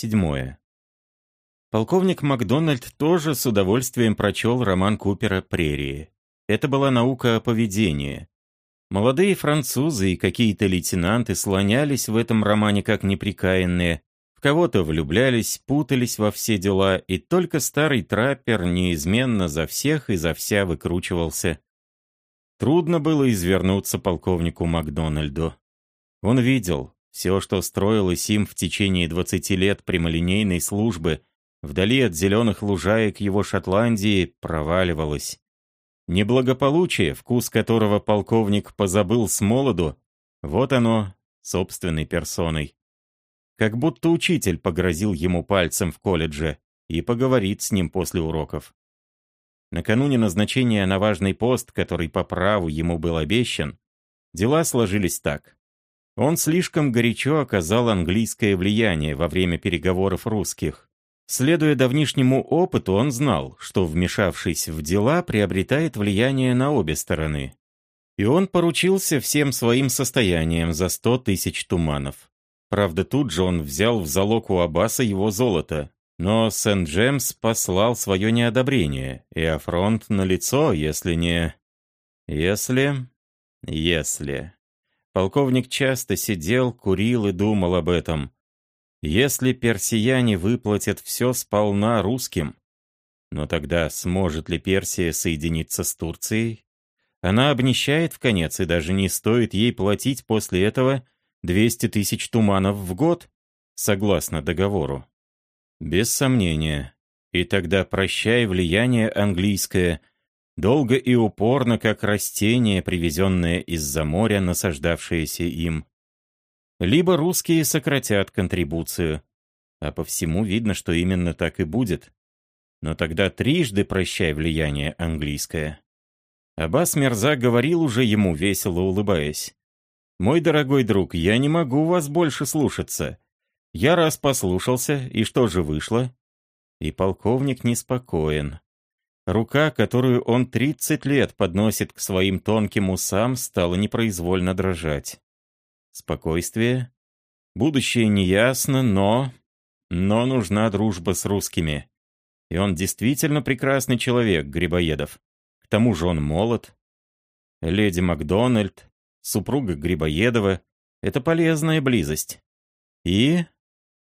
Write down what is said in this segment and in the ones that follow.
Седьмое. Полковник Макдональд тоже с удовольствием прочел роман Купера «Прерии». Это была наука о поведении. Молодые французы и какие-то лейтенанты слонялись в этом романе как неприкаянные, в кого-то влюблялись, путались во все дела, и только старый траппер неизменно за всех и за вся выкручивался. Трудно было извернуться полковнику Макдональду. Он видел, все, что строилось им в течение 20 лет прямолинейной службы, вдали от зеленых лужаек его Шотландии, проваливалось. Неблагополучие, вкус которого полковник позабыл с молоду, вот оно, собственной персоной. Как будто учитель погрозил ему пальцем в колледже и поговорит с ним после уроков. Накануне назначения на важный пост, который по праву ему был обещан, дела сложились так. Он слишком горячо оказал английское влияние во время переговоров русских. Следуя давнишнему опыту, он знал, что, вмешавшись в дела, приобретает влияние на обе стороны. И он поручился всем своим состоянием за сто тысяч туманов. Правда, тут же он взял в залог у Аббаса его золото. Но Сент-Джемс послал свое неодобрение, и афронт на лицо, если не... Если... Если... Полковник часто сидел, курил и думал об этом. Если персияне выплатят все сполна русским, но тогда сможет ли Персия соединиться с Турцией? Она обнищает в конец, и даже не стоит ей платить после этого 200 тысяч туманов в год, согласно договору. Без сомнения. И тогда прощай влияние английское, долго и упорно, как растение, привезенное из-за моря, насаждавшееся им либо русские сократят контрибуцию. А по всему видно, что именно так и будет. Но тогда трижды прощай влияние английское. Аббас Мерза говорил уже ему, весело улыбаясь. «Мой дорогой друг, я не могу вас больше слушаться. Я раз послушался, и что же вышло?» И полковник неспокоен. Рука, которую он 30 лет подносит к своим тонким усам, стала непроизвольно дрожать. Спокойствие. Будущее неясно, но... Но нужна дружба с русскими. И он действительно прекрасный человек, Грибоедов. К тому же он молод. Леди Макдональд, супруга Грибоедова — это полезная близость. И...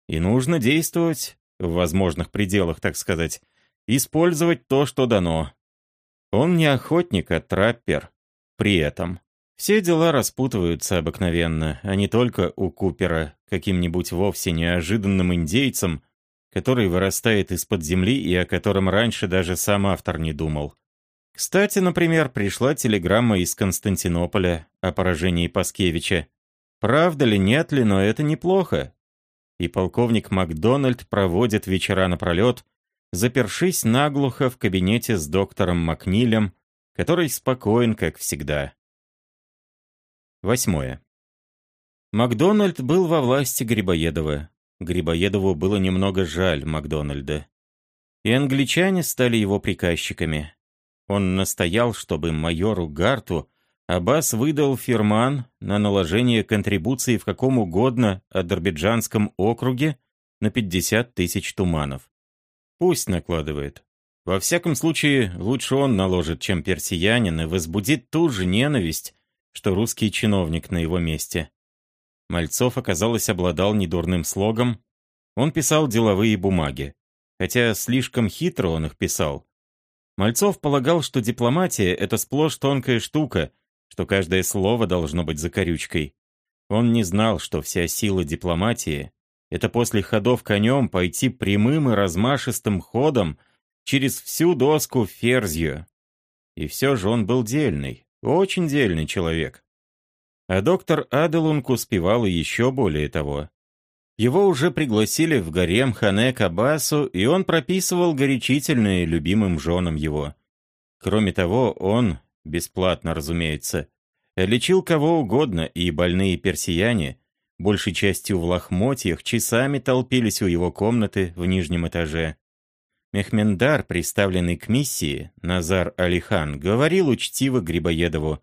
И нужно действовать, в возможных пределах, так сказать, использовать то, что дано. Он не охотник, а траппер. При этом. Все дела распутываются обыкновенно, а не только у Купера, каким-нибудь вовсе неожиданным индейцем, который вырастает из-под земли и о котором раньше даже сам автор не думал. Кстати, например, пришла телеграмма из Константинополя о поражении Паскевича. Правда ли, нет ли, но это неплохо. И полковник Макдональд проводит вечера напролет, запершись наглухо в кабинете с доктором Макнилем, который спокоен, как всегда. Восьмое. Макдональд был во власти Грибоедова. Грибоедову было немного жаль Макдональда. И англичане стали его приказчиками. Он настоял, чтобы майору Гарту Аббас выдал фирман на наложение контрибуции в каком угодно Азербайджанском округе на 50 тысяч туманов. Пусть накладывает. Во всяком случае, лучше он наложит, чем персиянин, и возбудит ту же ненависть, что русский чиновник на его месте. Мальцов, оказалось, обладал недурным слогом. Он писал деловые бумаги. Хотя слишком хитро он их писал. Мальцов полагал, что дипломатия — это сплошь тонкая штука, что каждое слово должно быть закорючкой. Он не знал, что вся сила дипломатии — это после ходов конем пойти прямым и размашистым ходом через всю доску ферзью. И все же он был дельный. Очень дельный человек. А доктор Аделунг успевал и еще более того. Его уже пригласили в гарем Хане Кабасу, и он прописывал горячительные любимым женам его. Кроме того, он, бесплатно, разумеется, лечил кого угодно, и больные персияне, большей частью в лохмотьях, часами толпились у его комнаты в нижнем этаже. Мехмендар, представленный к миссии, Назар Алихан, говорил учтиво Грибоедову,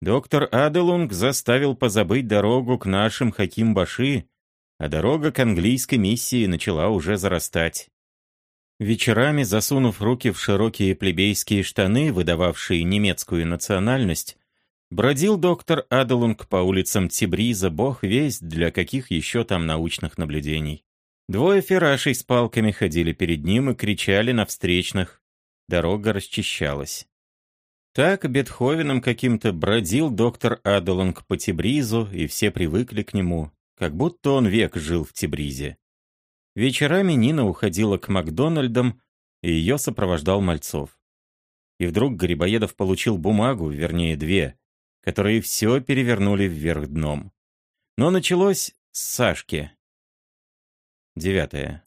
«Доктор Аделунг заставил позабыть дорогу к нашим Хаким-Баши, а дорога к английской миссии начала уже зарастать. Вечерами, засунув руки в широкие плебейские штаны, выдававшие немецкую национальность, бродил доктор Аделунг по улицам Тибриза, бог весть для каких еще там научных наблюдений. Двое ферашей с палками ходили перед ним и кричали на встречных. Дорога расчищалась. Так Бетховеном каким-то бродил доктор Аделунг по Тибризу, и все привыкли к нему, как будто он век жил в Тибризе. Вечерами Нина уходила к Макдональдам, и ее сопровождал Мальцов. И вдруг Грибоедов получил бумагу, вернее две, которые все перевернули вверх дном. Но началось с Сашки. Девятое.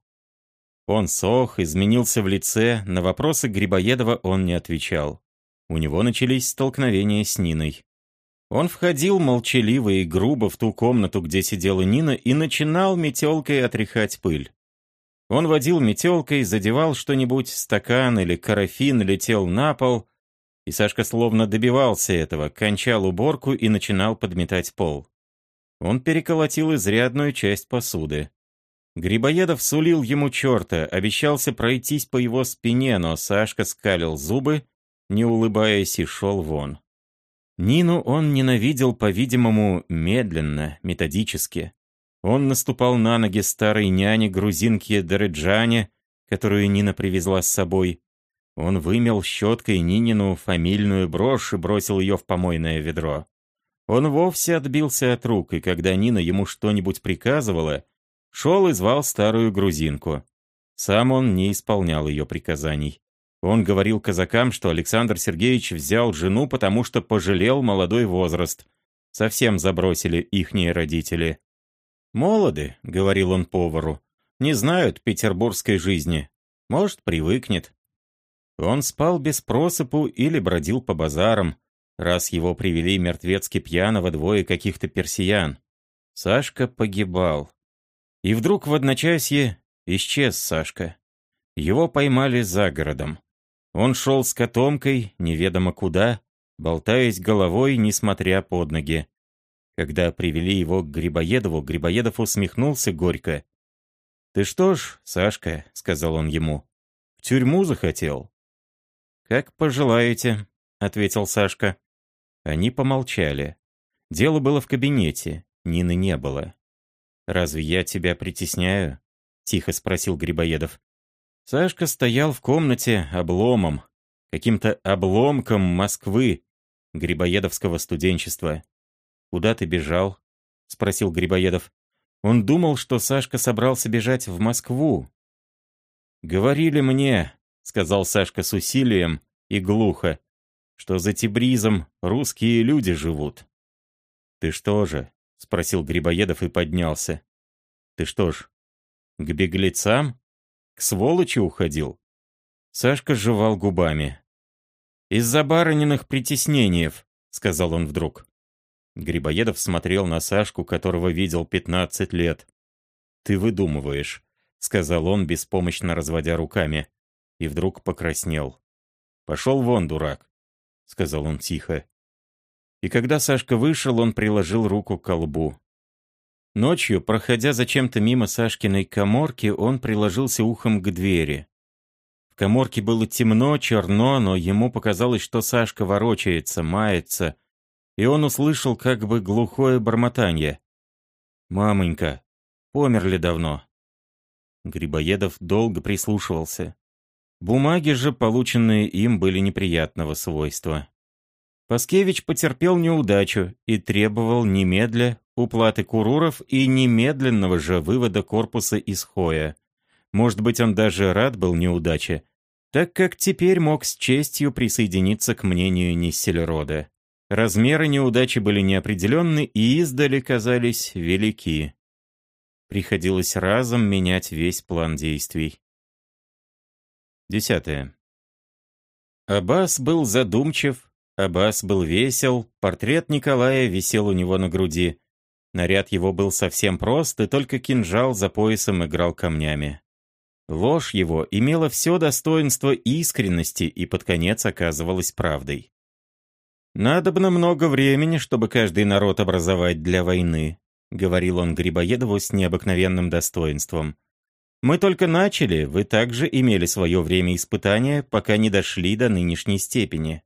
Он сох, изменился в лице, на вопросы Грибоедова он не отвечал. У него начались столкновения с Ниной. Он входил молчаливо и грубо в ту комнату, где сидела Нина, и начинал метелкой отряхать пыль. Он водил метелкой, задевал что-нибудь, стакан или карафин летел на пол, и Сашка словно добивался этого, кончал уборку и начинал подметать пол. Он переколотил изрядную часть посуды. Грибоедов сулил ему черта, обещался пройтись по его спине, но Сашка скалил зубы, не улыбаясь, и шел вон. Нину он ненавидел, по-видимому, медленно, методически. Он наступал на ноги старой няне-грузинке Дореджане, которую Нина привезла с собой. Он вымел щеткой Нинину фамильную брошь и бросил ее в помойное ведро. Он вовсе отбился от рук, и когда Нина ему что-нибудь приказывала, шел и звал старую грузинку. Сам он не исполнял ее приказаний. Он говорил казакам, что Александр Сергеевич взял жену, потому что пожалел молодой возраст. Совсем забросили ихние родители. «Молоды», — говорил он повару, — «не знают петербургской жизни. Может, привыкнет». Он спал без просыпу или бродил по базарам, раз его привели мертвецки пьяного двое каких-то персиян. Сашка погибал. И вдруг в одночасье исчез Сашка. Его поймали за городом. Он шел с котомкой, неведомо куда, болтаясь головой, несмотря под ноги. Когда привели его к Грибоедову, Грибоедов усмехнулся горько. «Ты что ж, Сашка», — сказал он ему, — «в тюрьму захотел?» «Как пожелаете», — ответил Сашка. Они помолчали. Дело было в кабинете, Нины не было. «Разве я тебя притесняю?» — тихо спросил Грибоедов. Сашка стоял в комнате обломом, каким-то обломком Москвы, Грибоедовского студенчества. «Куда ты бежал?» — спросил Грибоедов. Он думал, что Сашка собрался бежать в Москву. «Говорили мне», — сказал Сашка с усилием и глухо, «что за Тибризом русские люди живут». «Ты что же?» — спросил Грибоедов и поднялся. «Ты что ж, к беглецам? К сволочи уходил?» Сашка жевал губами. «Из-за барыниных притеснениев», — сказал он вдруг. Грибоедов смотрел на Сашку, которого видел 15 лет. «Ты выдумываешь», — сказал он, беспомощно разводя руками. И вдруг покраснел. «Пошел вон, дурак», — сказал он тихо. И когда Сашка вышел, он приложил руку к колбу. Ночью, проходя зачем-то мимо Сашкиной коморки, он приложился ухом к двери. В коморке было темно, черно, но ему показалось, что Сашка ворочается, мается, и он услышал как бы глухое бормотание. «Мамонька, померли давно». Грибоедов долго прислушивался. Бумаги же, полученные им, были неприятного свойства. Паскевич потерпел неудачу и требовал немедля уплаты куруров и немедленного же вывода корпуса из Хоя. Может быть, он даже рад был неудаче, так как теперь мог с честью присоединиться к мнению Ниссельрода. Размеры неудачи были неопределенны и издали казались велики. Приходилось разом менять весь план действий. Десятое. Аббас был задумчив, Аббас был весел, портрет Николая висел у него на груди. Наряд его был совсем прост, и только кинжал за поясом играл камнями. Ложь его имела все достоинство искренности и под конец оказывалась правдой. Надобно много времени, чтобы каждый народ образовать для войны. — говорил он Грибоедову с необыкновенным достоинством. «Мы только начали, вы также имели свое время испытания, пока не дошли до нынешней степени».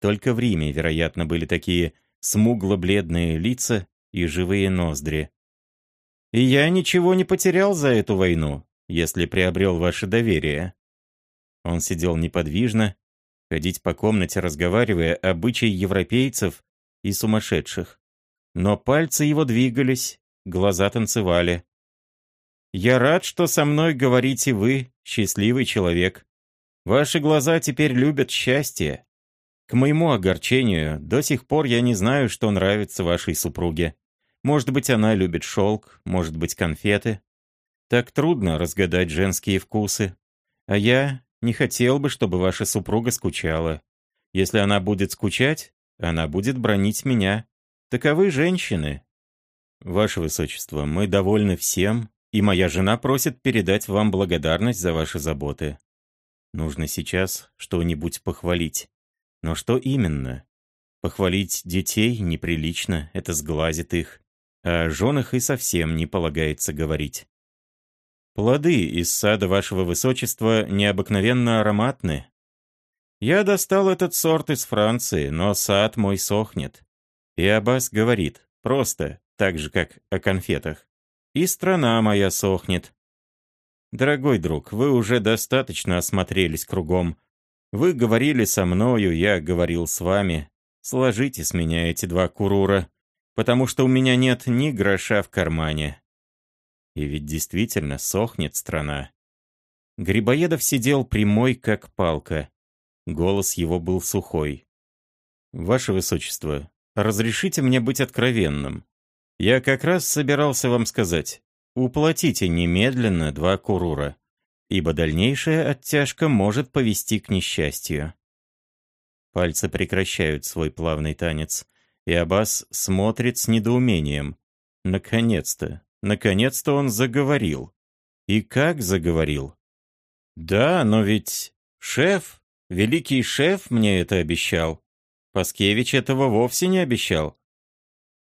Только в Риме, вероятно, были такие смугло-бледные лица и живые ноздри. «И я ничего не потерял за эту войну, если приобрел ваше доверие». Он сидел неподвижно, ходить по комнате, разговаривая, обычай европейцев и сумасшедших. Но пальцы его двигались, глаза танцевали. «Я рад, что со мной говорите вы, счастливый человек. Ваши глаза теперь любят счастье. К моему огорчению, до сих пор я не знаю, что нравится вашей супруге. Может быть, она любит шелк, может быть, конфеты. Так трудно разгадать женские вкусы. А я не хотел бы, чтобы ваша супруга скучала. Если она будет скучать, она будет бронить меня. Таковы женщины. Ваше Высочество, мы довольны всем, и моя жена просит передать вам благодарность за ваши заботы. Нужно сейчас что-нибудь похвалить. Но что именно? Похвалить детей неприлично, это сглазит их. А о женах и совсем не полагается говорить. Плоды из сада вашего высочества необыкновенно ароматны. Я достал этот сорт из Франции, но сад мой сохнет. И Аббас говорит, просто, так же, как о конфетах. И страна моя сохнет. Дорогой друг, вы уже достаточно осмотрелись кругом. Вы говорили со мною, я говорил с вами. Сложите с меня эти два курура, потому что у меня нет ни гроша в кармане. И ведь действительно сохнет страна. Грибоедов сидел прямой, как палка. Голос его был сухой. «Ваше Высочество, разрешите мне быть откровенным. Я как раз собирался вам сказать, уплатите немедленно два курура, ибо дальнейшая оттяжка может повести к несчастью». Пальцы прекращают свой плавный танец, и Аббас смотрит с недоумением. Наконец-то, наконец-то он заговорил. И как заговорил? Да, но ведь шеф, великий шеф мне это обещал. Паскевич этого вовсе не обещал.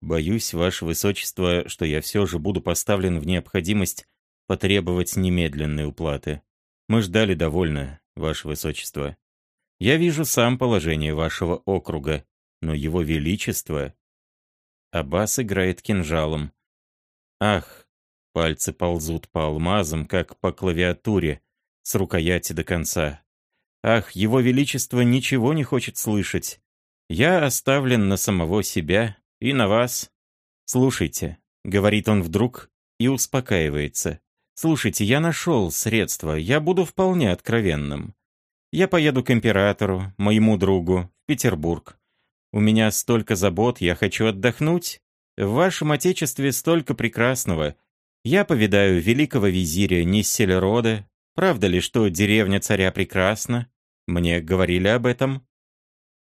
Боюсь, ваше высочество, что я все же буду поставлен в необходимость потребовать немедленной уплаты. Мы ждали довольно, ваше высочество. Я вижу сам положение вашего округа, но его величество... Аббас играет кинжалом. Ах, пальцы ползут по алмазам, как по клавиатуре, с рукояти до конца. Ах, его величество ничего не хочет слышать. Я оставлен на самого себя и на вас. Слушайте, говорит он вдруг и успокаивается. Слушайте, я нашел средства, я буду вполне откровенным. Я поеду к императору, моему другу, в Петербург. У меня столько забот, я хочу отдохнуть. В вашем отечестве столько прекрасного. Я повидаю великого визиря Ниссельрода. Правда ли, что деревня царя прекрасна? Мне говорили об этом.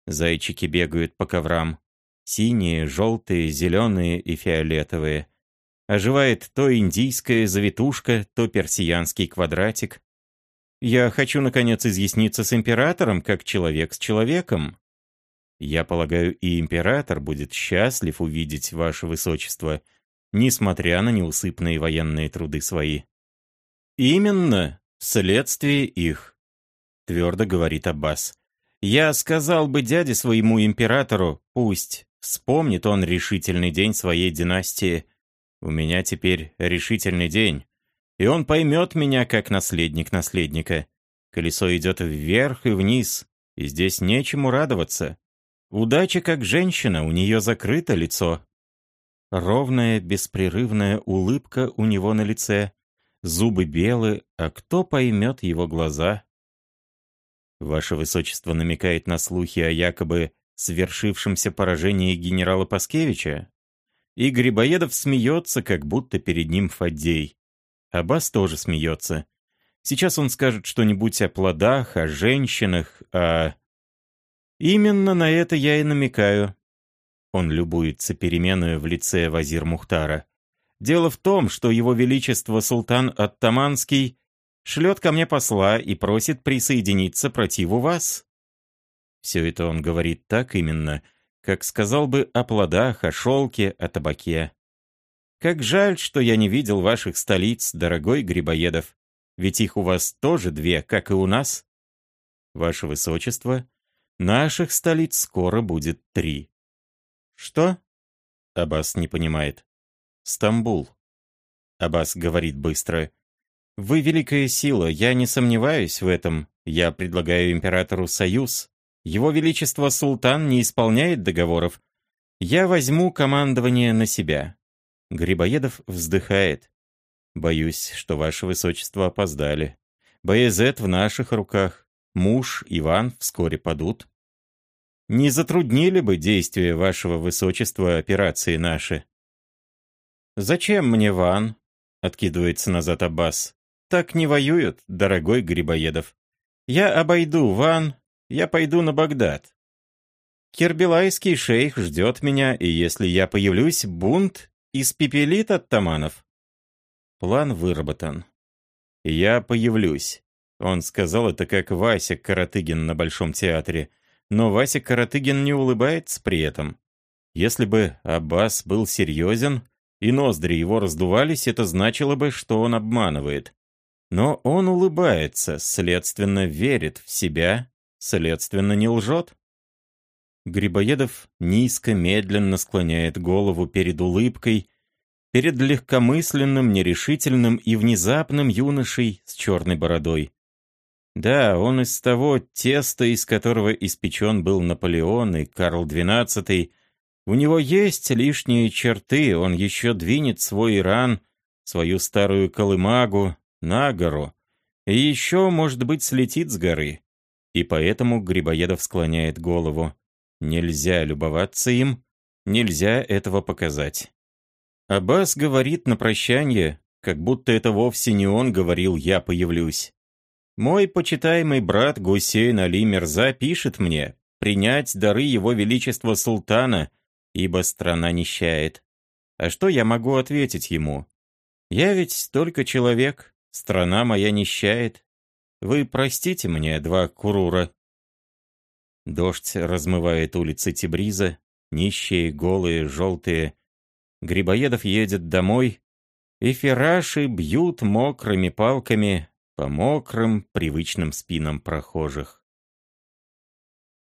Зайчики бегают по коврам. Синие, желтые, зеленые и фиолетовые. Оживает то индийская завитушка, то персиянский квадратик. Я хочу, наконец, изъясниться с императором, как человек с человеком. Я полагаю, и император будет счастлив увидеть ваше высочество, несмотря на неусыпные военные труды свои. Именно, вследствие их, твердо говорит Аббас. Я сказал бы дяде своему императору, пусть вспомнит он решительный день своей династии. У меня теперь решительный день и он поймет меня как наследник наследника. Колесо идет вверх и вниз, и здесь нечему радоваться. Удача как женщина, у нее закрыто лицо. Ровная, беспрерывная улыбка у него на лице, зубы белы, а кто поймет его глаза? Ваше Высочество намекает на слухи о якобы свершившемся поражении генерала Паскевича? И Грибоедов смеется, как будто перед ним Фаддей. Аббас тоже смеется. Сейчас он скажет что-нибудь о плодах, о женщинах, о... Именно на это я и намекаю. Он любуется переменой в лице Вазир Мухтара. Дело в том, что его величество султан Оттаманский шлет ко мне посла и просит присоединиться противу вас. Все это он говорит так именно, как сказал бы о плодах, о шелке, о табаке. Как жаль, что я не видел ваших столиц, дорогой Грибоедов. Ведь их у вас тоже две, как и у нас. Ваше Высочество, наших столиц скоро будет три. Что? Аббас не понимает. Стамбул. Аббас говорит быстро. Вы великая сила, я не сомневаюсь в этом. Я предлагаю императору союз. Его Величество Султан не исполняет договоров. Я возьму командование на себя. Грибоедов вздыхает. Боюсь, что ваше высочество опоздали. Боязет в наших руках. Муж, Иван вскоре падут. Не затруднили бы действия вашего высочества операции наши? «Зачем мне Ван?» — откидывается назад Аббас. «Так не воюют, дорогой Грибоедов. Я обойду Ван, я пойду на Багдад. Кербелайский шейх ждет меня, и если я появлюсь, бунт испепелит оттаманов». План выработан. «Я появлюсь». Он сказал это как Вася Каратыгин на Большом театре — но Вася Каратыгин не улыбается при этом. Если бы Аббас был серьезен, и ноздри его раздувались, это значило бы, что он обманывает. Но он улыбается, следственно, верит в себя, следственно, не лжет. Грибоедов низко, медленно склоняет голову перед улыбкой, перед легкомысленным, нерешительным и внезапным юношей с черной бородой. Да, он из того теста, из которого испечен был Наполеон и Карл XII. У него есть лишние черты, он еще двинет свой Иран, свою старую Колымагу, на гору. И еще, может быть, слетит с горы. И поэтому Грибоедов склоняет голову. Нельзя любоваться им, нельзя этого показать. Аббас говорит на прощание, как будто это вовсе не он говорил «я появлюсь». Мой почитаемый брат Гусейн Али Мирза пишет мне принять дары его величества султана, ибо страна нищает. А что я могу ответить ему? Я ведь только человек, страна моя нищает. Вы простите мне, два курура. Дождь размывает улицы Тибриза, нищие, голые, желтые. Грибоедов едет домой, и фераши бьют мокрыми палками по мокрым, привычным спинам прохожих.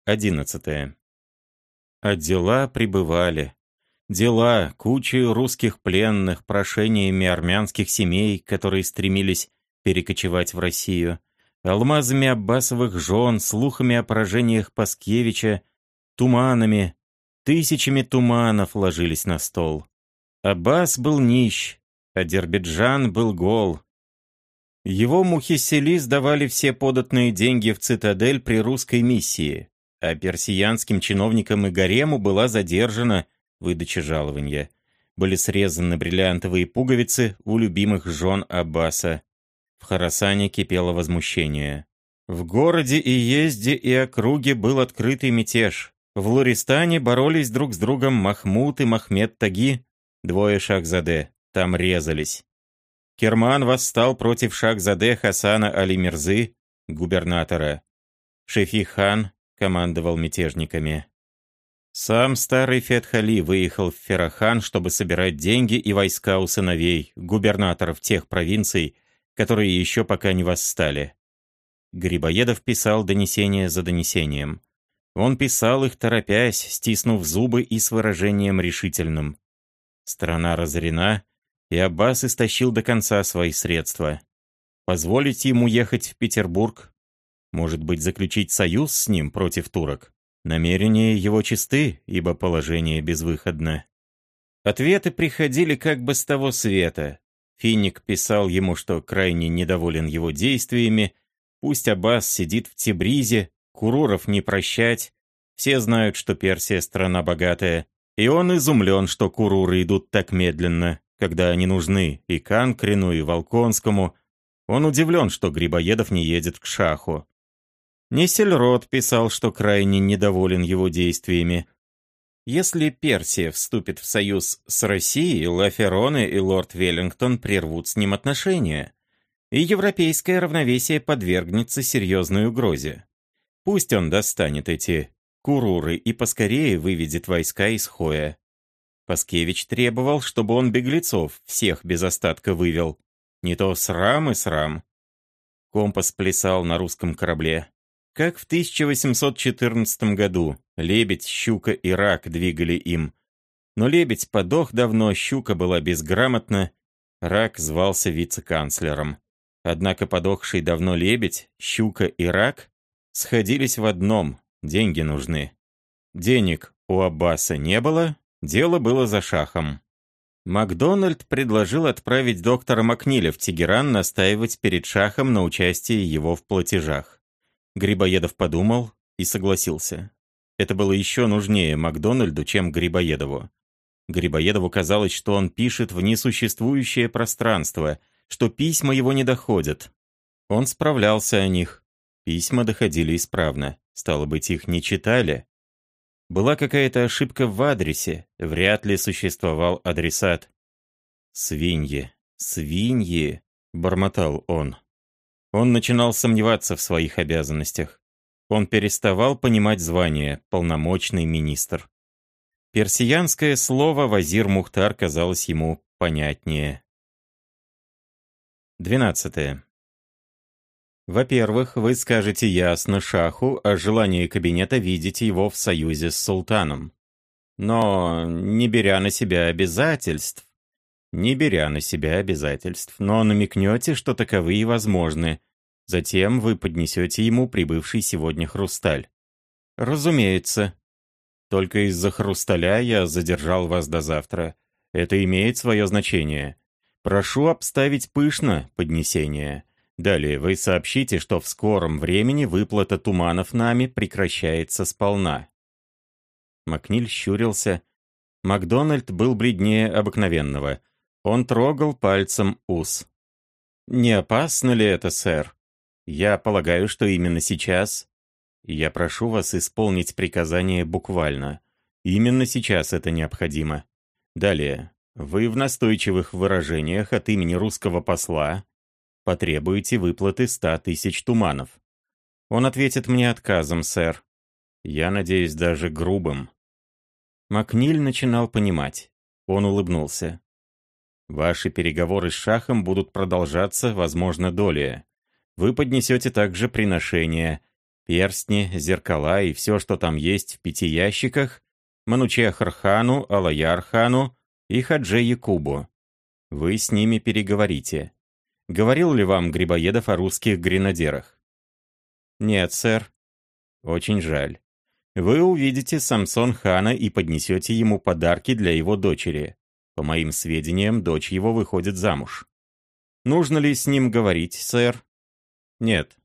11. А дела прибывали. Дела, кучей русских пленных, прошениями армянских семей, которые стремились перекочевать в Россию, алмазами Аббасовых жен, слухами о поражениях Паскевича, туманами, тысячами туманов ложились на стол. Аббас был нищ, а Дербиджан был гол, его мухисели сдавали все податные деньги в цитадель при русской миссии, а персиянским чиновникам и гарему была задержана выдача жалования. Были срезаны бриллиантовые пуговицы у любимых жен Аббаса. В Харасане кипело возмущение. В городе и езде и округе был открытый мятеж. В Луристане боролись друг с другом Махмуд и Махмед Таги, двое шахзаде. Там резались. Керман восстал против Шахзаде Хасана Али-Мирзы, губернатора. Шефи-хан командовал мятежниками. Сам старый Фетхали выехал в Ферахан, чтобы собирать деньги и войска у сыновей, губернаторов тех провинций, которые еще пока не восстали. Грибоедов писал донесение за донесением. Он писал их, торопясь, стиснув зубы и с выражением решительным. Страна разорена, и Аббас истощил до конца свои средства. Позволить ему ехать в Петербург? Может быть, заключить союз с ним против турок? Намерения его чисты, ибо положение безвыходно. Ответы приходили как бы с того света. Финик писал ему, что крайне недоволен его действиями, пусть Аббас сидит в Тибризе, куроров не прощать, все знают, что Персия страна богатая, и он изумлен, что куруры идут так медленно когда они нужны и Канкрину, и Волконскому. Он удивлен, что Грибоедов не едет к Шаху. Несельрод писал, что крайне недоволен его действиями. Если Персия вступит в союз с Россией, Лафероне и лорд Веллингтон прервут с ним отношения, и европейское равновесие подвергнется серьезной угрозе. Пусть он достанет эти куруры и поскорее выведет войска из Хоя. Паскевич требовал, чтобы он беглецов всех без остатка вывел. Не то срам и срам. Компас плясал на русском корабле. Как в 1814 году лебедь, щука и рак двигали им. Но лебедь подох давно, щука была безграмотна, рак звался вице-канцлером. Однако подохший давно лебедь, щука и рак сходились в одном – деньги нужны. Денег у Аббаса не было, дело было за шахом. Макдональд предложил отправить доктора Макниля в Тегеран настаивать перед шахом на участии его в платежах. Грибоедов подумал и согласился. Это было еще нужнее Макдональду, чем Грибоедову. Грибоедову казалось, что он пишет в несуществующее пространство, что письма его не доходят. Он справлялся о них. Письма доходили исправно. Стало быть, их не читали. Была какая-то ошибка в адресе, вряд ли существовал адресат. «Свиньи, свиньи», — бормотал он. Он начинал сомневаться в своих обязанностях. Он переставал понимать звание «полномочный министр». Персиянское слово «вазир Мухтар» казалось ему понятнее. 12. Во-первых, вы скажете ясно Шаху о желании кабинета видеть его в союзе с султаном. Но, не беря на себя обязательств, не беря на себя обязательств, но намекнете, что таковые возможны. Затем вы поднесете ему прибывший сегодня хрусталь. Разумеется. Только из-за хрусталя я задержал вас до завтра. Это имеет свое значение. Прошу обставить пышно поднесение. Далее вы сообщите, что в скором времени выплата туманов нами прекращается сполна. Макниль щурился. Макдональд был бледнее обыкновенного — он трогал пальцем ус. «Не опасно ли это, сэр? Я полагаю, что именно сейчас...» «Я прошу вас исполнить приказание буквально. Именно сейчас это необходимо. Далее. Вы в настойчивых выражениях от имени русского посла потребуете выплаты ста тысяч туманов. Он ответит мне отказом, сэр. Я надеюсь, даже грубым». Макниль начинал понимать. Он улыбнулся. Ваши переговоры с Шахом будут продолжаться, возможно, долее. Вы поднесете также приношения, перстни, зеркала и все, что там есть в пяти ящиках, Манучехар-хану, Алаяр-хану и Хадже Якубу. Вы с ними переговорите. Говорил ли вам Грибоедов о русских гренадерах? Нет, сэр. Очень жаль. Вы увидите Самсон хана и поднесете ему подарки для его дочери. По моим сведениям, дочь его выходит замуж. Нужно ли с ним говорить, сэр? Нет.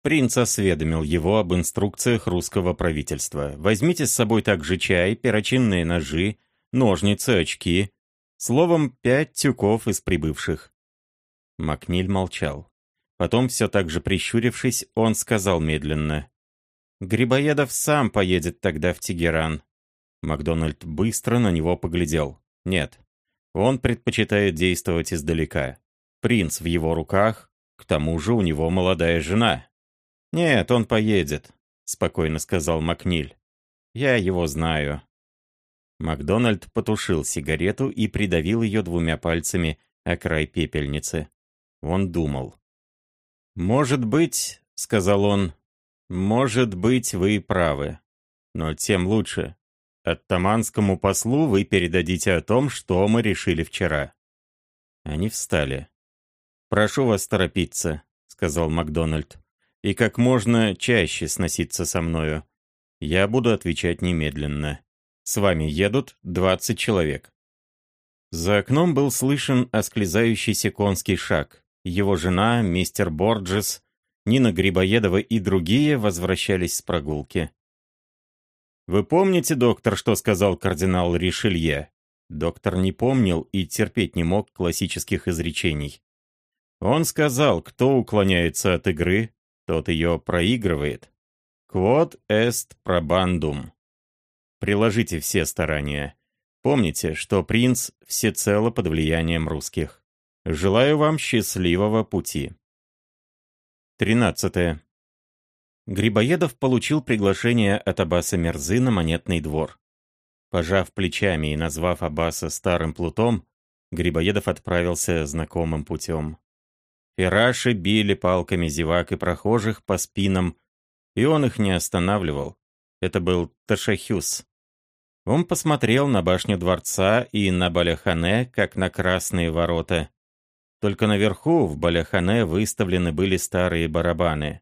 Принц осведомил его об инструкциях русского правительства. Возьмите с собой также чай, перочинные ножи, ножницы, очки. Словом, пять тюков из прибывших. Макниль молчал. Потом, все так же прищурившись, он сказал медленно. «Грибоедов сам поедет тогда в Тегеран». Макдональд быстро на него поглядел. Нет. Он предпочитает действовать издалека. Принц в его руках, к тому же у него молодая жена. «Нет, он поедет», — спокойно сказал Макниль. «Я его знаю». Макдональд потушил сигарету и придавил ее двумя пальцами о край пепельницы. Он думал. «Может быть», — сказал он, — «может быть, вы правы. Но тем лучше. Оттаманскому послу вы передадите о том, что мы решили вчера». Они встали. «Прошу вас торопиться», — сказал Макдональд, «и как можно чаще сноситься со мною. Я буду отвечать немедленно. С вами едут 20 человек». За окном был слышен осклизающийся конский шаг. Его жена, мистер Борджес, Нина Грибоедова и другие возвращались с прогулки. Вы помните, доктор, что сказал кардинал Ришелье? Доктор не помнил и терпеть не мог классических изречений. Он сказал, кто уклоняется от игры, тот ее проигрывает. Quod est probandum. Приложите все старания. Помните, что принц всецело под влиянием русских. Желаю вам счастливого пути. 13. Грибоедов получил приглашение от Аббаса Мерзы на монетный двор. Пожав плечами и назвав Аббаса старым плутом, Грибоедов отправился знакомым путем. Фераши били палками зевак и прохожих по спинам, и он их не останавливал. Это был Ташахюс. Он посмотрел на башню дворца и на Баляхане, как на красные ворота. Только наверху, в Баляхане, выставлены были старые барабаны.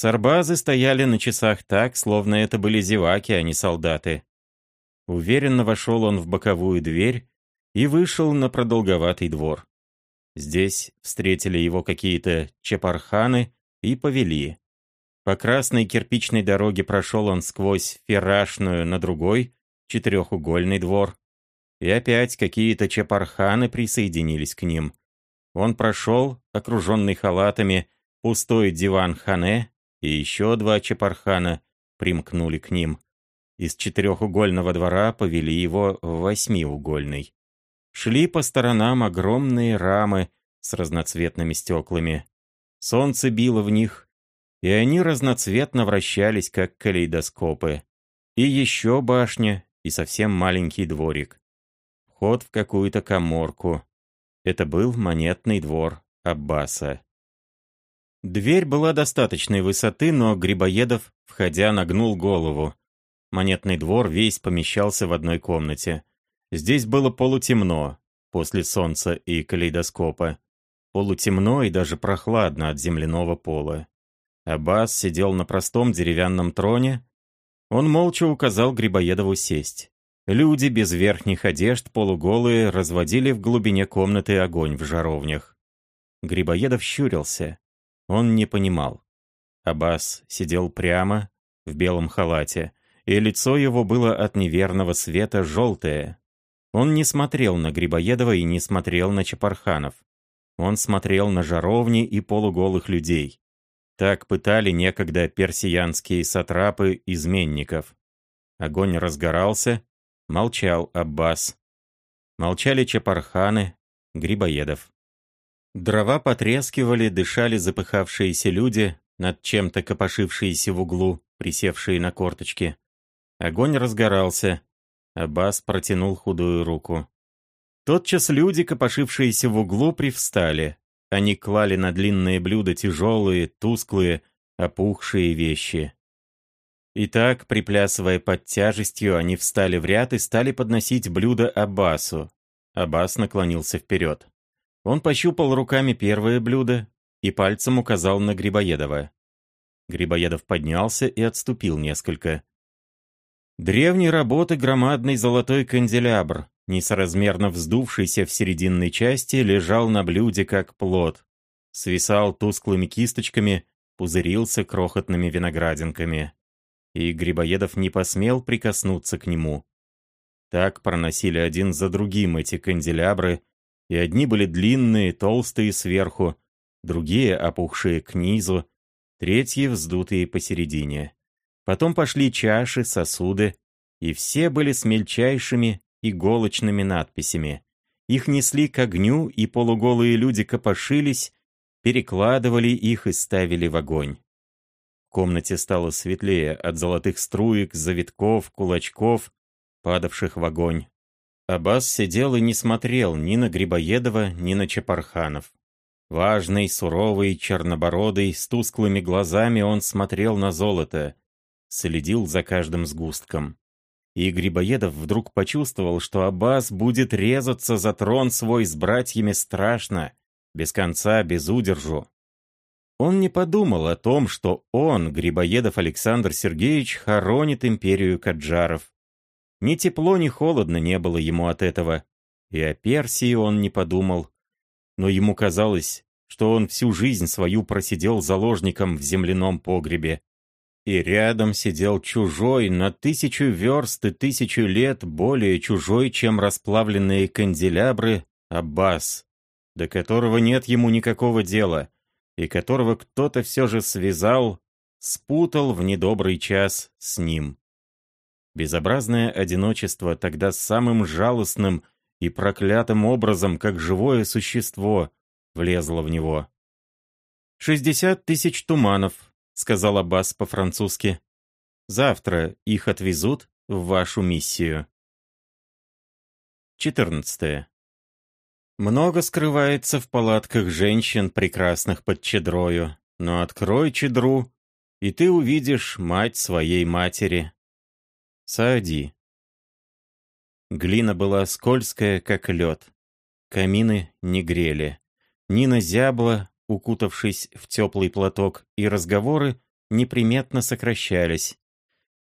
Сарбазы стояли на часах так, словно это были зеваки, а не солдаты. Уверенно вошел он в боковую дверь и вышел на продолговатый двор. Здесь встретили его какие-то чепарханы и повели. По красной кирпичной дороге прошел он сквозь феррашную на другой, четырехугольный двор. И опять какие-то чепарханы присоединились к ним. Он прошел, окруженный халатами, пустой диван Хане, и еще два чепархана примкнули к ним. Из четырехугольного двора повели его в восьмиугольный. Шли по сторонам огромные рамы с разноцветными стеклами. Солнце било в них, и они разноцветно вращались, как калейдоскопы. И еще башня, и совсем маленький дворик. Вход в какую-то коморку. Это был монетный двор Аббаса. Дверь была достаточной высоты, но Грибоедов, входя, нагнул голову. Монетный двор весь помещался в одной комнате. Здесь было полутемно, после солнца и калейдоскопа. Полутемно и даже прохладно от земляного пола. Аббас сидел на простом деревянном троне. Он молча указал Грибоедову сесть. Люди без верхних одежд, полуголые, разводили в глубине комнаты огонь в жаровнях. Грибоедов щурился. Он не понимал. Аббас сидел прямо, в белом халате, и лицо его было от неверного света желтое. Он не смотрел на Грибоедова и не смотрел на Чапарханов. Он смотрел на жаровни и полуголых людей. Так пытали некогда персиянские сатрапы изменников. Огонь разгорался, молчал Аббас. Молчали Чапарханы, Грибоедов. Дрова потрескивали, дышали запыхавшиеся люди, над чем-то копошившиеся в углу, присевшие на корточки. Огонь разгорался. Аббас протянул худую руку. Тотчас люди, копошившиеся в углу, привстали. Они клали на длинные блюда тяжелые, тусклые, опухшие вещи. Итак, приплясывая под тяжестью, они встали в ряд и стали подносить блюдо Аббасу. Аббас наклонился вперед. Он пощупал руками первое блюдо и пальцем указал на Грибоедова. Грибоедов поднялся и отступил несколько. Древней работы громадный золотой канделябр, несоразмерно вздувшийся в серединной части, лежал на блюде как плод. Свисал тусклыми кисточками, пузырился крохотными виноградинками. И Грибоедов не посмел прикоснуться к нему. Так проносили один за другим эти канделябры, и одни были длинные, толстые сверху, другие опухшие к низу, третьи вздутые посередине. Потом пошли чаши, сосуды, и все были с мельчайшими иголочными надписями. Их несли к огню, и полуголые люди копошились, перекладывали их и ставили в огонь. В комнате стало светлее от золотых струек, завитков, кулачков, падавших в огонь. Аббас сидел и не смотрел ни на Грибоедова, ни на Чапарханов. Важный, суровый, чернобородый, с тусклыми глазами он смотрел на золото, следил за каждым сгустком. И Грибоедов вдруг почувствовал, что Аббас будет резаться за трон свой с братьями страшно, без конца, без удержу. Он не подумал о том, что он, Грибоедов Александр Сергеевич, хоронит империю Каджаров, ни тепло, ни холодно не было ему от этого. И о Персии он не подумал. Но ему казалось, что он всю жизнь свою просидел заложником в земляном погребе. И рядом сидел чужой, на тысячу верст и тысячу лет более чужой, чем расплавленные канделябры, Аббас, до которого нет ему никакого дела, и которого кто-то все же связал, спутал в недобрый час с ним. Безобразное одиночество тогда самым жалостным и проклятым образом, как живое существо, влезло в него. «Шестьдесят тысяч туманов», — сказал Аббас по-французски. «Завтра их отвезут в вашу миссию». 14. Много скрывается в палатках женщин, прекрасных под чедрою, но открой чедру, и ты увидишь мать своей матери. Саади. Глина была скользкая, как лед. Камины не грели. Нина зябла, укутавшись в теплый платок, и разговоры неприметно сокращались.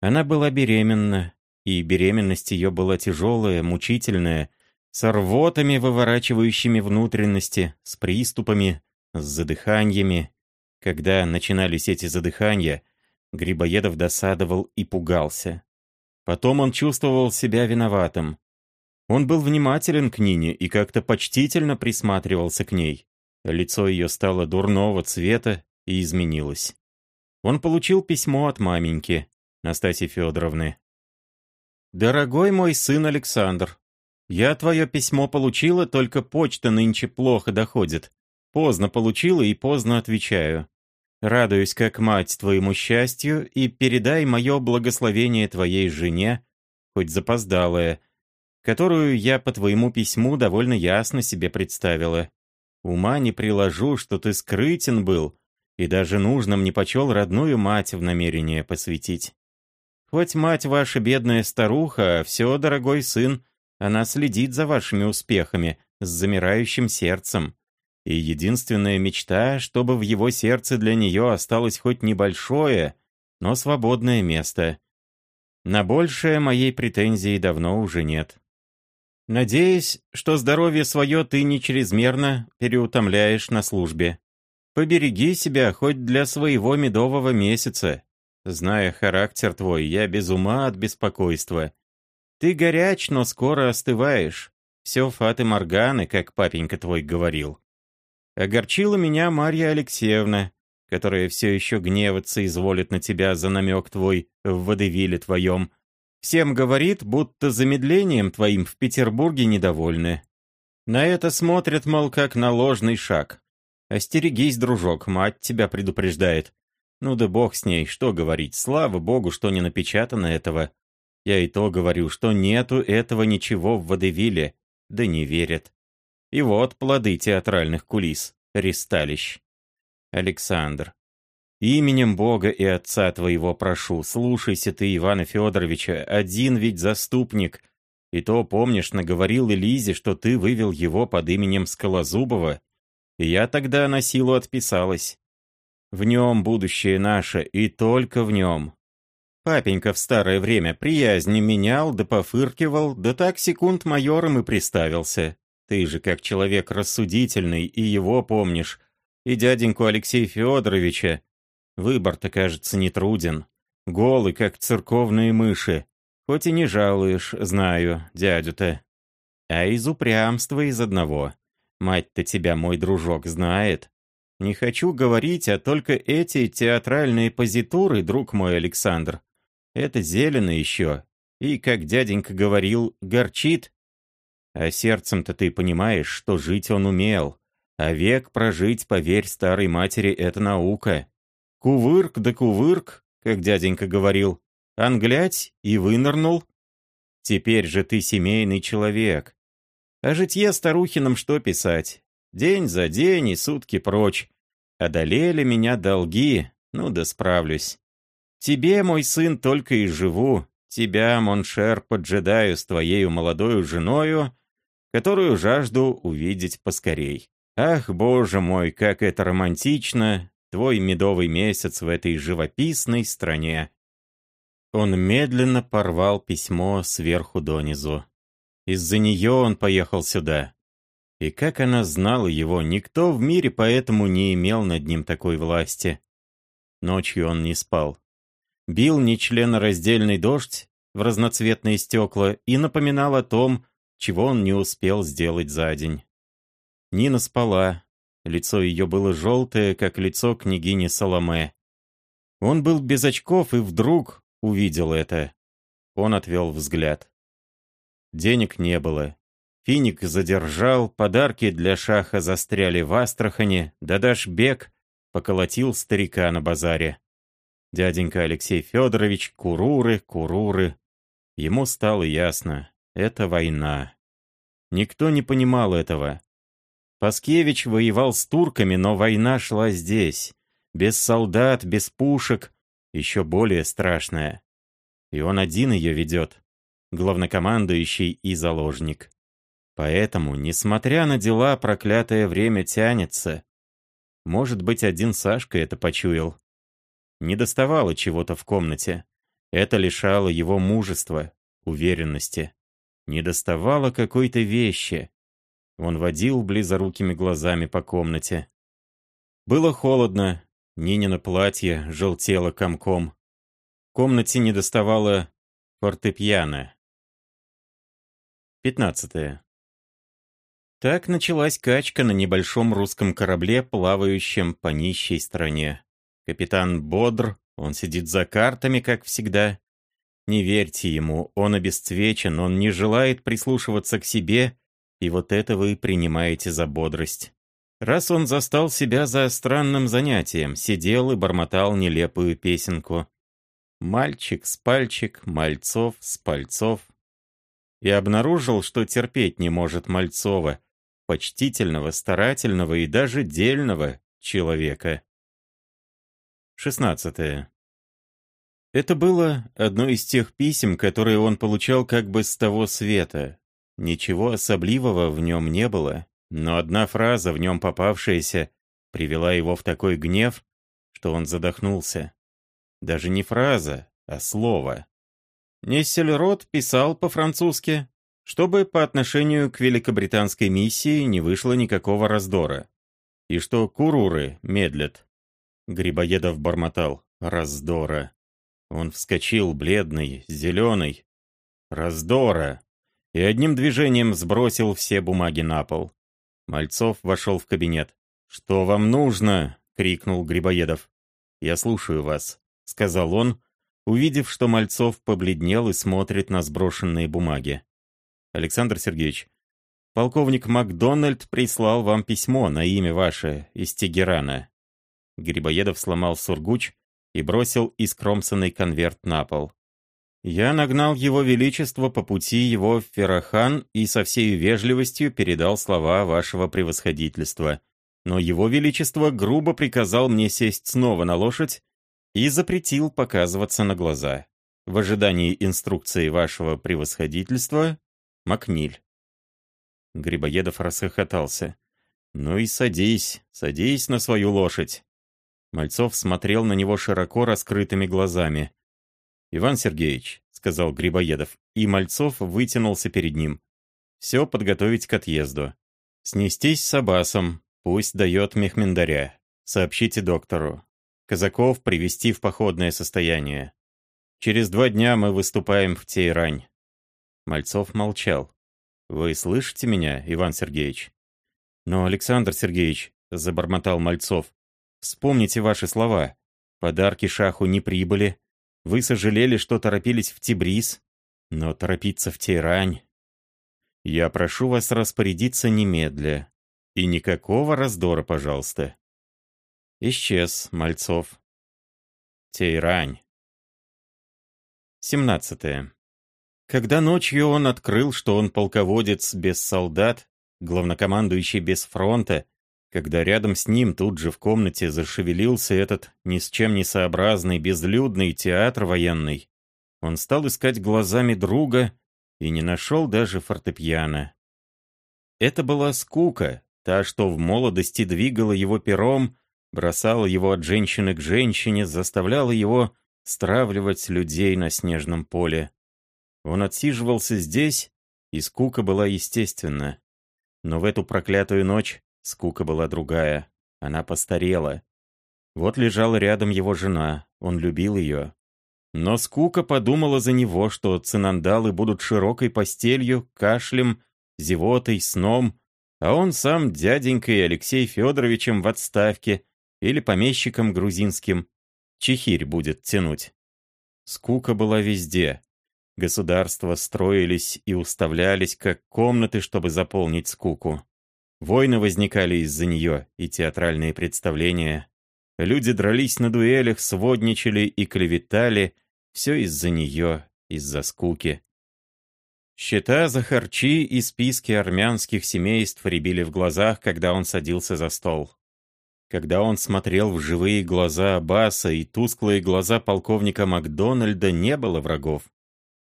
Она была беременна, и беременность ее была тяжелая, мучительная, с рвотами, выворачивающими внутренности, с приступами, с задыханиями. Когда начинались эти задыхания, Грибоедов досадовал и пугался. Потом он чувствовал себя виноватым. Он был внимателен к Нине и как-то почтительно присматривался к ней. Лицо ее стало дурного цвета и изменилось. Он получил письмо от маменьки, Настасьи Федоровны. «Дорогой мой сын Александр, я твое письмо получила, только почта нынче плохо доходит. Поздно получила и поздно отвечаю. Радуюсь как мать твоему счастью и передай мое благословение твоей жене, хоть запоздалое, которую я по твоему письму довольно ясно себе представила. Ума не приложу, что ты скрытен был, и даже нужным не почел родную мать в намерение посвятить. Хоть мать ваша бедная старуха, все, дорогой сын, она следит за вашими успехами с замирающим сердцем. И единственная мечта, чтобы в его сердце для нее осталось хоть небольшое, но свободное место. На большее моей претензии давно уже нет. Надеюсь, что здоровье свое ты не чрезмерно переутомляешь на службе. Побереги себя хоть для своего медового месяца, Зная характер твой, я без ума от беспокойства. Ты горяч, но скоро остываешь. Все фаты Морганы, как папенька твой говорил. Огорчила меня Марья Алексеевна, которая все еще гневаться изволит на тебя за намек твой в водевиле твоем. Всем говорит, будто замедлением твоим в Петербурге недовольны. На это смотрят, мол, как на ложный шаг. Остерегись, дружок, мать тебя предупреждает. Ну да бог с ней, что говорить, слава богу, что не напечатано этого. Я и то говорю, что нету этого ничего в водевиле, да не верят. И вот плоды театральных кулис, ресталищ. Александр, именем Бога и Отца твоего прошу, слушайся ты Ивана Федоровича, один ведь заступник. И то, помнишь, наговорил Элизе, что ты вывел его под именем Скалозубова. Я тогда на силу отписалась. В нем будущее наше, и только в нем. Папенька в старое время приязни менял, да пофыркивал, да так секунд майором и приставился. Ты же, как человек рассудительный, и его помнишь, и дяденьку Алексея Федоровича. Выбор-то, кажется, нетруден. Голый, как церковные мыши. Хоть и не жалуешь, знаю, дядю-то. А из упрямства из одного. Мать-то тебя, мой дружок, знает. Не хочу говорить, а только эти театральные позитуры, друг мой Александр. Это зелено еще. И, как дяденька говорил, горчит. А сердцем-то ты понимаешь, что жить он умел. А век прожить, поверь старой матери, это наука. Кувырк да кувырк, как дяденька говорил. Ан глядь, и вынырнул. Теперь же ты семейный человек. А житье старухино — что писать? День за день и сутки прочь. Одолели меня долги, ну да справлюсь. Тебе, мой сын, только и живу. Тебя, mon cher, поджидаю с твоею молодою женою, которую жажду увидеть поскорей. Ах, боже мой, как это романтично, твой медовый месяц в этой живописной стране. Он медленно порвал письмо сверху донизу. Из-за нее он поехал сюда. И как она знала его, никто в мире поэтому не имел над ним такой власти. Ночью он не спал. Бил нечленораздельный дождь в разноцветные стекла и напоминал о том, чего он не успел сделать за день. Нина спала. Лицо ее было желтое, как лицо княгини Соломе. Он был без очков и вдруг увидел это. Он отвел взгляд. Денег не было. Финик задержал, подарки для шаха застряли в Астрахани, Дадаш-бек поколотил старика на базаре. Дяденька Алексей Федорович, куруры, куруры. Ему стало ясно, это война. Никто не понимал этого. Паскевич воевал с турками, но война шла здесь. Без солдат, без пушек, еще более страшная. И он один ее ведет, главнокомандующий и заложник. Поэтому, несмотря на дела, проклятое время тянется. Может быть, один Сашка это почуял. Не доставало чего-то в комнате. Это лишало его мужества, уверенности. Не доставало какой-то вещи. Он водил близорукими глазами по комнате. Было холодно, Нинино платье желтело комком. В комнате не доставало. 15. Так началась качка на небольшом русском корабле, плавающем по нищей стране. Капитан бодр, он сидит за картами, как всегда. Не верьте ему, он обесцвечен, он не желает прислушиваться к себе, и вот это вы принимаете за бодрость. Раз он застал себя за странным занятием, сидел и бормотал нелепую песенку. «Мальчик с пальчик, мальцов с пальцов». И обнаружил, что терпеть не может Мальцова, почтительного, старательного и даже дельного человека. 16. Это было одно из тех писем, которые он получал как бы с того света. Ничего особливого в нем не было, но одна фраза, в нем попавшаяся, привела его в такой гнев, что он задохнулся. Даже не фраза, а слово. Нессельрод писал по-французски, чтобы по отношению к великобританской миссии не вышло никакого раздора. И что куруры медлят. Грибоедов бормотал. Раздора. Он вскочил, бледный, зеленый. Раздора. И одним движением сбросил все бумаги на пол. Мальцов вошел в кабинет. «Что вам нужно?» — крикнул Грибоедов. «Я слушаю вас», — сказал он, увидев, что Мальцов побледнел и смотрит на сброшенные бумаги. «Александр Сергеевич, полковник Макдональд прислал вам письмо на имя ваше из Тегерана». Грибоедов сломал сургуч и бросил искромсанный конверт на пол. Я нагнал его величество по пути его в Ферахан и со всей вежливостью передал слова вашего превосходительства. Но его величество грубо приказал мне сесть снова на лошадь и запретил показываться на глаза. В ожидании инструкции вашего превосходительства Макниль. Грибоедов расхохотался. «Ну и садись, садись на свою лошадь». Мальцов смотрел на него широко раскрытыми глазами. «Иван Сергеевич», — сказал Грибоедов, и Мальцов вытянулся перед ним. «Все подготовить к отъезду. Снестись с Абасом, пусть дает мехмендаря. Сообщите доктору. Казаков привести в походное состояние. Через два дня мы выступаем в Тейрань». Мальцов молчал. «Вы слышите меня, Иван Сергеевич?» «Но, Александр Сергеевич», — забормотал Мальцов, — «вспомните ваши слова. Подарки шаху не прибыли, вы сожалели, что торопились в Тибрис, но торопиться в Тирань. Я прошу вас распорядиться немедля. И никакого раздора, пожалуйста. Исчез Мальцов. Тейрань. 17. Когда ночью он открыл, что он полководец без солдат, главнокомандующий без фронта, когда рядом с ним тут же в комнате зашевелился этот ни с чем не сообразный безлюдный театр военный, он стал искать глазами друга и не нашел даже фортепиано. Это была скука, та, что в молодости двигала его пером, бросала его от женщины к женщине, заставляла его стравливать людей на снежном поле. Он отсиживался здесь, и скука была естественна. Но в эту проклятую ночь Скука была другая. Она постарела. Вот лежала рядом его жена. Он любил ее. Но скука подумала за него, что цинандалы будут широкой постелью, кашлем, зевотой, сном, а он сам дяденькой Алексей Федоровичем в отставке или помещиком грузинским. Чехирь будет тянуть. Скука была везде. Государства строились и уставлялись, как комнаты, чтобы заполнить скуку. Войны возникали из-за нее, и театральные представления. Люди дрались на дуэлях, сводничали и клеветали. Все из-за нее, из-за скуки. Счета за харчи и списки армянских семейств рябили в глазах, когда он садился за стол. Когда он смотрел в живые глаза Аббаса и тусклые глаза полковника Макдональда, не было врагов.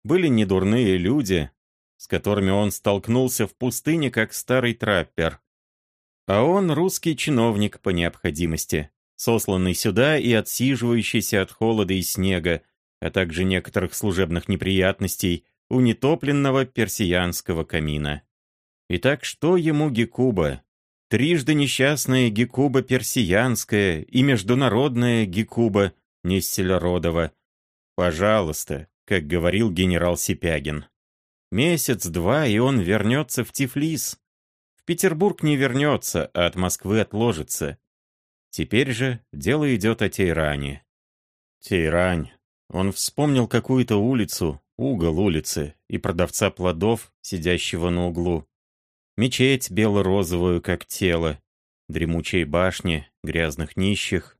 Были недурные люди, с которыми он столкнулся в пустыне, как старый траппер. А он русский чиновник по необходимости, сосланный сюда и отсиживающийся от холода и снега, а также некоторых служебных неприятностей у нетопленного персиянского камина. Итак, что ему Гекуба, Трижды несчастная Гекуба Персиянская и международная Гекуба Нестелеродова. Пожалуйста, как говорил генерал Сипягин. Месяц-два, и он вернется в Тифлис. Петербург не вернется, а от Москвы отложится. Теперь же дело идет о Тейране. Тейрань. Он вспомнил какую-то улицу, угол улицы, и продавца плодов, сидящего на углу мечеть бело-розовую, как тело, дремучей башни, грязных нищих.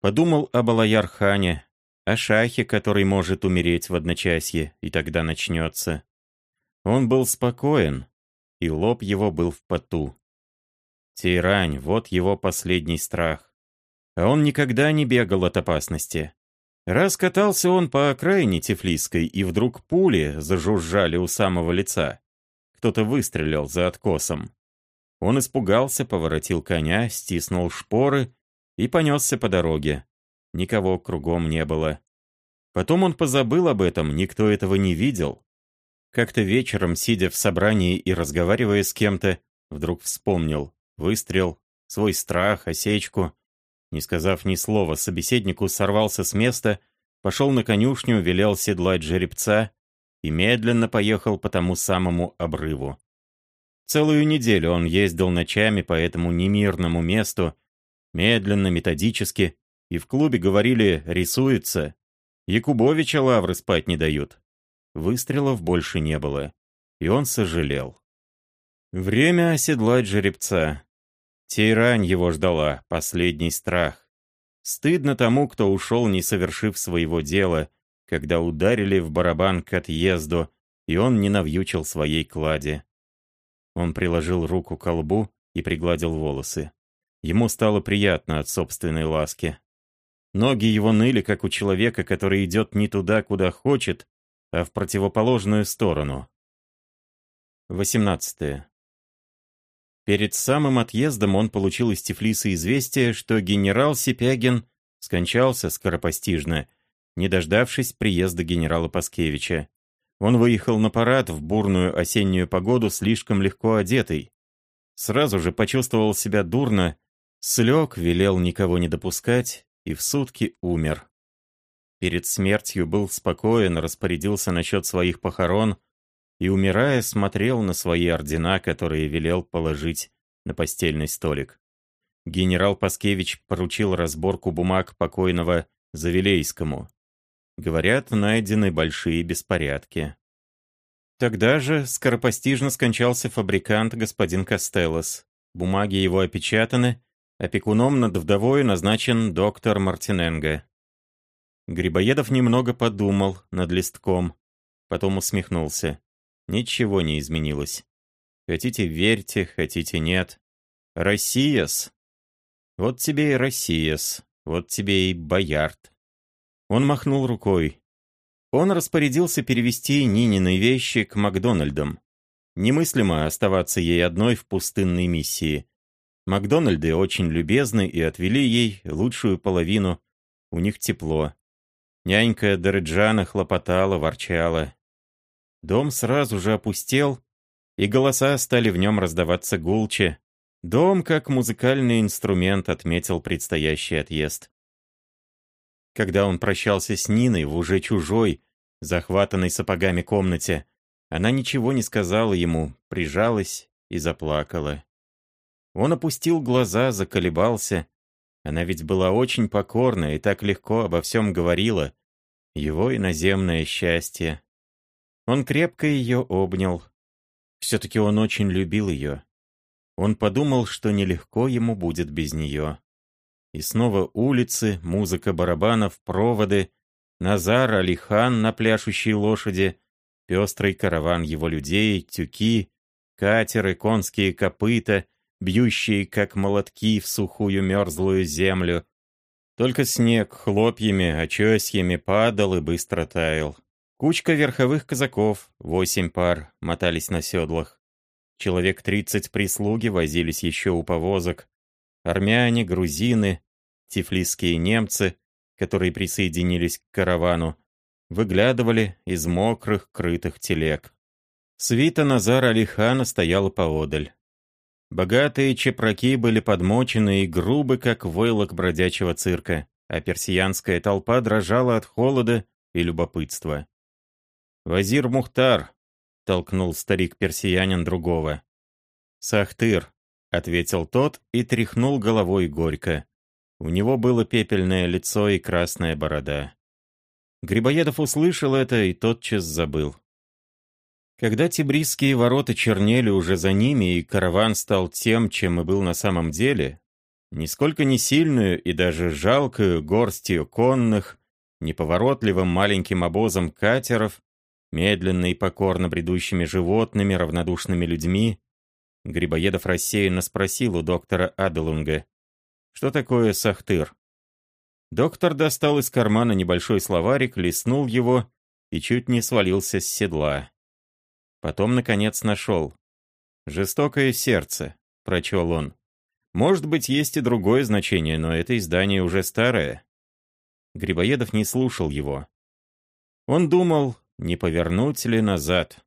Подумал об Алаяр-хане, о шахе, который может умереть в одночасье, и тогда начнется. Он был спокоен, и лоб его был в поту. Тейрань, вот его последний страх. А он никогда не бегал от опасности. Раз катался он по окраине Тифлисской, и вдруг пули зажужжали у самого лица. Кто-то выстрелил за откосом. Он испугался, поворотил коня, стиснул шпоры и понесся по дороге. Никого кругом не было. Потом он позабыл об этом, никто этого не видел. Как-то вечером, сидя в собрании и разговаривая с кем-то, вдруг вспомнил выстрел, свой страх, осечку. Не сказав ни слова, собеседнику сорвался с места, пошел на конюшню, велел седлать жеребца и медленно поехал по тому самому обрыву. Целую неделю он ездил ночами по этому немирному месту, медленно, методически, и в клубе говорили «рисуется». Якубовича лавры спать не дают. Выстрелов больше не было, и он сожалел. Время оседлать жеребца. Тейрань его ждала, последний страх. Стыдно тому, кто ушел, не совершив своего дела, когда ударили в барабан к отъезду, и он не навьючил своей клади. Он приложил руку к колбу и пригладил волосы. Ему стало приятно от собственной ласки. Ноги его ныли, как у человека, который идет не туда, куда хочет, а в противоположную сторону. 18. Перед самым отъездом он получил из Тифлиса известие, что генерал Сипягин скончался скоропостижно не дождавшись приезда генерала Паскевича. Он выехал на парад в бурную осеннюю погоду слишком легко одетый. Сразу же почувствовал себя дурно, слег, велел никого не допускать и в сутки умер. Перед смертью был спокоен, распорядился насчет своих похорон и, умирая, смотрел на свои ордена, которые велел положить на постельный столик. Генерал Паскевич поручил разборку бумаг покойного Завилейскому. Говорят, найдены большие беспорядки. Тогда же скоропостижно скончался фабрикант господин Костеллос. Бумаги его опечатаны, опекуном над вдовой назначен доктор Мартиненго. Грибоедов немного подумал над листком, потом усмехнулся. Ничего не изменилось. Хотите верьте, хотите нет. Россияс. Вот тебе и Россияс, вот тебе и Боярд. Он махнул рукой. Он распорядился перевести Нинины вещи к Макдональдам. Немыслимо оставаться ей одной в пустынной миссии. Макдональды очень любезны и отвели ей лучшую половину. У них тепло. Нянька Дореджана хлопотала, ворчала. Дом сразу же опустел, и голоса стали в нем раздаваться гулче. Дом, как музыкальный инструмент, отметил предстоящий отъезд. Когда он прощался с Ниной в уже чужой, захватанной сапогами комнате, она ничего не сказала ему, прижалась и заплакала. Он опустил глаза, заколебался. Она ведь была очень покорна и так легко обо всем говорила. Его иноземное счастье. Он крепко ее обнял. Все-таки он очень любил ее. Он подумал, что нелегко ему будет без нее. И снова улицы, музыка барабанов, проводы, Назар, Алихан на пляшущей лошади, пестрый караван его людей, тюки, катеры, конские копыта, бьющие, как молотки, в сухую мерзлую землю. Только снег хлопьями, очесьями падал и быстро таял. Кучка верховых казаков, восемь пар, мотались на седлах. Человек тридцать прислуги возились еще у повозок. Армяне, грузины, тифлисские немцы, которые присоединились к каравану, выглядывали из мокрых, крытых телег. Свита Назара Алихана стояла поодаль. Богатые чепраки были подмочены и грубы, как войлок бродячего цирка, а персиянская толпа дрожала от холода и любопытства. «Вазир Мухтар!» — толкнул старик-персиянин другого. «Сахтыр!» — ответил тот и тряхнул головой горько. У него было пепельное лицо и красная борода. Грибоедов услышал это и тотчас забыл. Когда тибрисские ворота чернели уже за ними, и караван стал тем, чем и был на самом деле, нисколько не сильную и даже жалкую горстью конных, неповоротливым маленьким обозом катеров, медленно и покорно бредущими животными, равнодушными людьми, Грибоедов рассеянно спросил у доктора Аделунга, что такое сахтыр. Доктор достал из кармана небольшой словарик, листнул его и чуть не свалился с седла. Потом, наконец, нашел. «Жестокое сердце», — прочел он. «Может быть, есть и другое значение, но это издание уже старое». Грибоедов не слушал его. Он думал, не повернуть ли назад.